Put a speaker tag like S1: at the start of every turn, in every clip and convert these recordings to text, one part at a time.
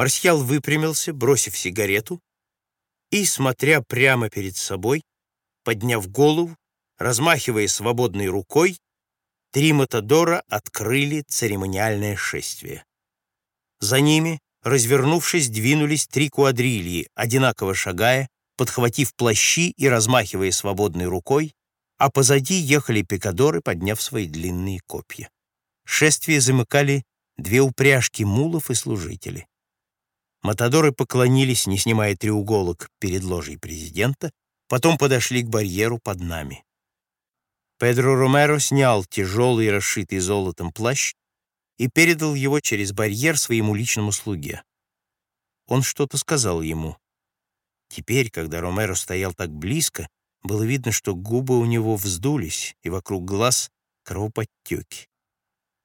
S1: Марсьял выпрямился, бросив сигарету, и, смотря прямо перед собой, подняв голову, размахивая свободной рукой, три Матадора открыли церемониальное шествие. За ними, развернувшись, двинулись три квадрильи, одинаково шагая, подхватив плащи и размахивая свободной рукой, а позади ехали пикадоры, подняв свои длинные копья. Шествие замыкали две упряжки мулов и служители. Матадоры поклонились, не снимая треуголок перед ложей президента, потом подошли к барьеру под нами. Педро Ромеро снял тяжелый, расшитый золотом плащ и передал его через барьер своему личному слуге. Он что-то сказал ему. Теперь, когда Ромеро стоял так близко, было видно, что губы у него вздулись, и вокруг глаз кровоподтеки.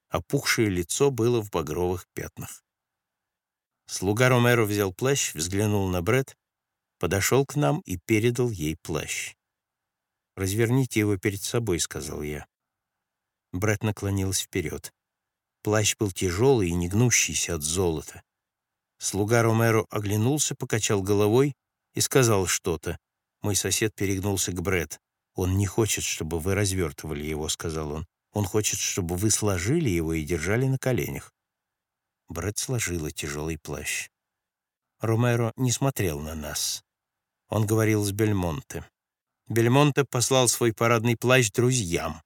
S1: Опухшее лицо было в багровых пятнах. Слуга Ромеро взял плащ, взглянул на Бред, подошел к нам и передал ей плащ. «Разверните его перед собой», — сказал я. Бред наклонилась вперед. Плащ был тяжелый и не гнущийся от золота. Слуга Ромеро оглянулся, покачал головой и сказал что-то. Мой сосед перегнулся к Бред. «Он не хочет, чтобы вы развертывали его», — сказал он. «Он хочет, чтобы вы сложили его и держали на коленях». Бред сложила тяжелый плащ. Ромеро не смотрел на нас. Он говорил с Бельмонте. Бельмонте послал свой парадный плащ друзьям.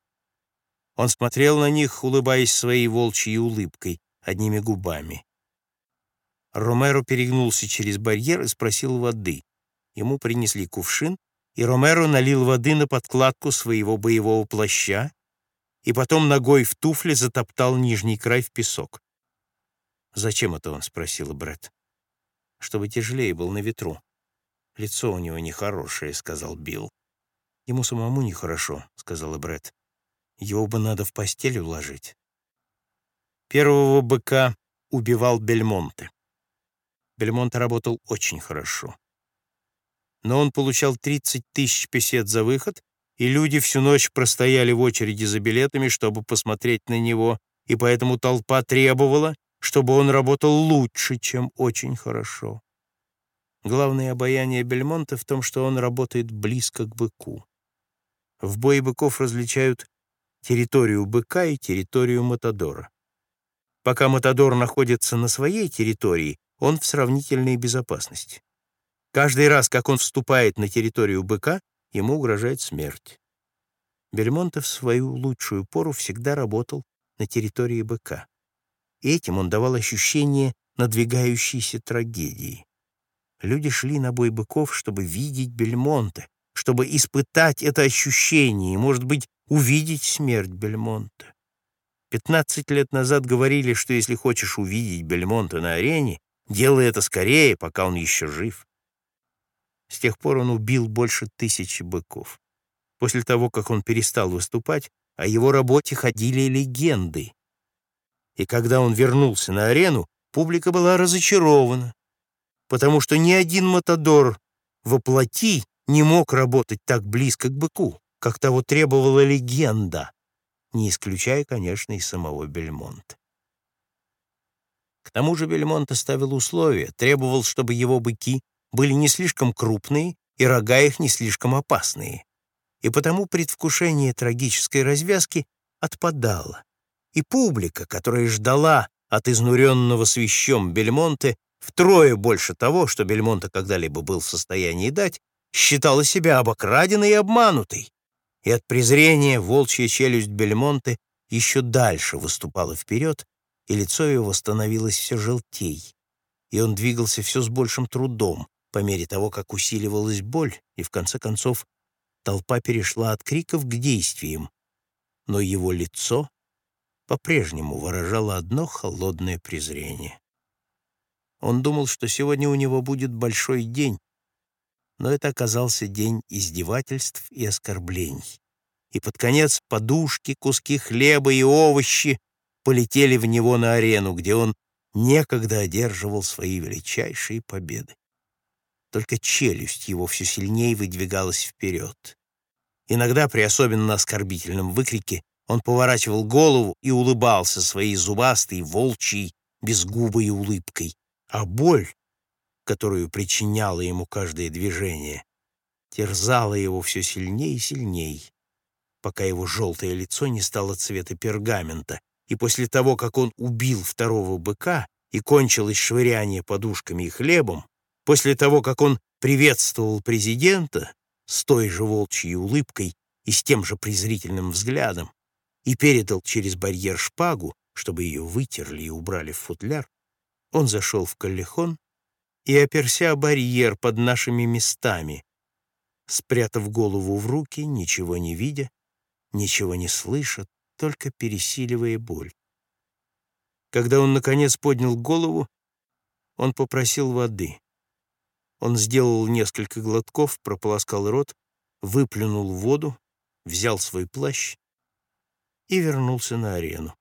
S1: Он смотрел на них, улыбаясь своей волчьей улыбкой, одними губами. Ромеро перегнулся через барьер и спросил воды. Ему принесли кувшин, и Ромеро налил воды на подкладку своего боевого плаща и потом ногой в туфле затоптал нижний край в песок. «Зачем это он?» — спросила Бред. «Чтобы тяжелее был на ветру. Лицо у него нехорошее», — сказал Билл. «Ему самому нехорошо», — сказала Бред. «Его бы надо в постель уложить». Первого быка убивал Бельмонте. Бельмонте работал очень хорошо. Но он получал 30 тысяч песет за выход, и люди всю ночь простояли в очереди за билетами, чтобы посмотреть на него, и поэтому толпа требовала, чтобы он работал лучше, чем очень хорошо. Главное обаяние Бельмонта в том, что он работает близко к быку. В бое быков различают территорию быка и территорию Матадора. Пока Матадор находится на своей территории, он в сравнительной безопасности. Каждый раз, как он вступает на территорию быка, ему угрожает смерть. Бельмонте в свою лучшую пору всегда работал на территории быка. Этим он давал ощущение надвигающейся трагедии. Люди шли на бой быков, чтобы видеть Бельмонте, чтобы испытать это ощущение и, может быть, увидеть смерть Бельмонте. Пятнадцать лет назад говорили, что если хочешь увидеть Бельмонте на арене, делай это скорее, пока он еще жив. С тех пор он убил больше тысячи быков. После того, как он перестал выступать, о его работе ходили легенды и когда он вернулся на арену, публика была разочарована, потому что ни один матадор воплоти не мог работать так близко к быку, как того требовала легенда, не исключая, конечно, и самого Бельмонта. К тому же Бельмонт ставил условия, требовал, чтобы его быки были не слишком крупные и рога их не слишком опасные, и потому предвкушение трагической развязки отпадало и публика, которая ждала от изнуренного свящом Бельмонте втрое больше того, что Бельмонте когда-либо был в состоянии дать, считала себя обокраденной и обманутой. И от презрения волчья челюсть Бельмонте еще дальше выступала вперед, и лицо его становилось все желтей, и он двигался все с большим трудом, по мере того, как усиливалась боль, и в конце концов толпа перешла от криков к действиям, но его лицо по-прежнему выражало одно холодное презрение. Он думал, что сегодня у него будет большой день, но это оказался день издевательств и оскорблений. И под конец подушки, куски хлеба и овощи полетели в него на арену, где он некогда одерживал свои величайшие победы. Только челюсть его все сильнее выдвигалась вперед. Иногда при особенно оскорбительном выкрике он поворачивал голову и улыбался своей зубастой, волчьей, безгубой улыбкой. а боль, которую причиняло ему каждое движение, терзала его все сильнее и сильнее, пока его желтое лицо не стало цвета пергамента, и после того, как он убил второго быка и кончилось швыряние подушками и хлебом, после того, как он приветствовал президента с той же волчьей улыбкой и с тем же презрительным взглядом и передал через барьер шпагу, чтобы ее вытерли и убрали в футляр, он зашел в каллехон и оперся о барьер под нашими местами, спрятав голову в руки, ничего не видя, ничего не слыша, только пересиливая боль. Когда он, наконец, поднял голову, он попросил воды. Он сделал несколько глотков, прополоскал рот, выплюнул воду, взял свой плащ и вернулся на арену.